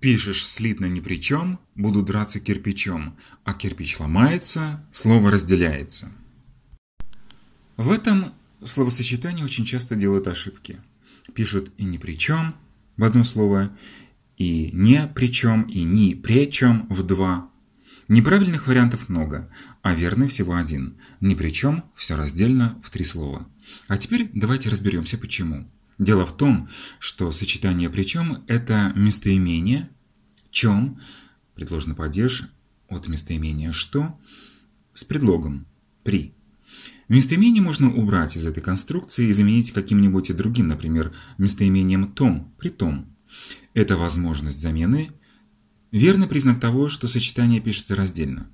Пишешь слитно ни при чем, буду драться кирпичом, а кирпич ломается, слово разделяется. В этом словосочетании очень часто делают ошибки. Пишут и ни при чем в одно слово, и не при чем, и ни при чем в два. Неправильных вариантов много, а верный всего один. Ни при чем все раздельно в три слова. А теперь давайте разберемся почему. Дело в том, что сочетание «причем» – это местоимение «чем», предложенный падеж от местоимения «что» с предлогом «при». Местоимение можно убрать из этой конструкции и заменить каким-нибудь другим, например, местоимением «том», «при том». Эта возможность замены – верный признак того, что сочетание пишется раздельно.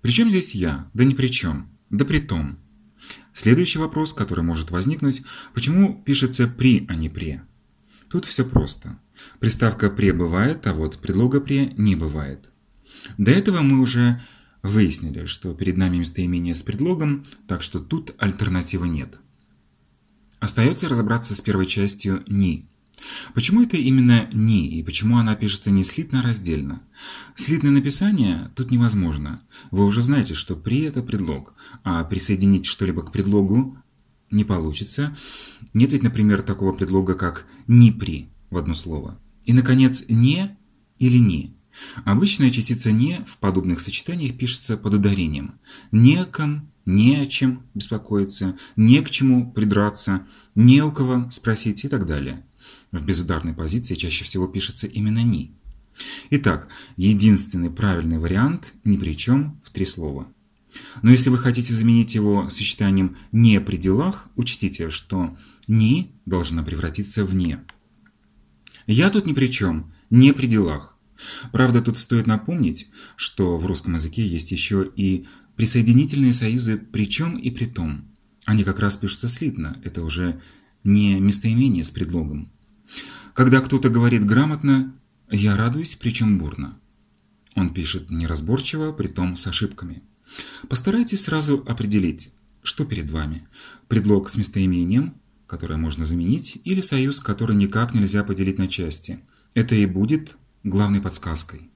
Причем здесь «я»? Да ни при чем. Да при том. Следующий вопрос, который может возникнуть, почему пишется «при», а не «пре»? Тут все просто. Приставка «пре» бывает, а вот предлога «пре» не бывает. До этого мы уже выяснили, что перед нами местоимение с предлогом, так что тут альтернативы нет. Остается разобраться с первой частью «ни». Почему это именно «ни» и почему она пишется не слитно, а раздельно? Слитное написание тут невозможно. Вы уже знаете, что «при» – это предлог, а присоединить что-либо к предлогу не получится. Нет ведь, например, такого предлога, как «ни при» в одно слово. И, наконец, «не» или «ни». Обычная частица «не» в подобных сочетаниях пишется под ударением. «Неком», «не о чем» беспокоиться, «не к чему» придраться, «не у кого» спросить и так далее. В безударной позиции чаще всего пишется именно «ни». Итак, единственный правильный вариант «ни при чем» в три слова. Но если вы хотите заменить его сочетанием «не при делах», учтите, что «ни» должна превратиться в «не». Я тут ни при чем, не при делах. Правда, тут стоит напомнить, что в русском языке есть еще и присоединительные союзы «причем» и «притом». Они как раз пишутся слитно, это уже не местоимение с предлогом. Когда кто-то говорит грамотно, я радуюсь, причем бурно. Он пишет неразборчиво, притом с ошибками. Постарайтесь сразу определить, что перед вами. Предлог с местоимением, которое можно заменить, или союз, который никак нельзя поделить на части. Это и будет главной подсказкой.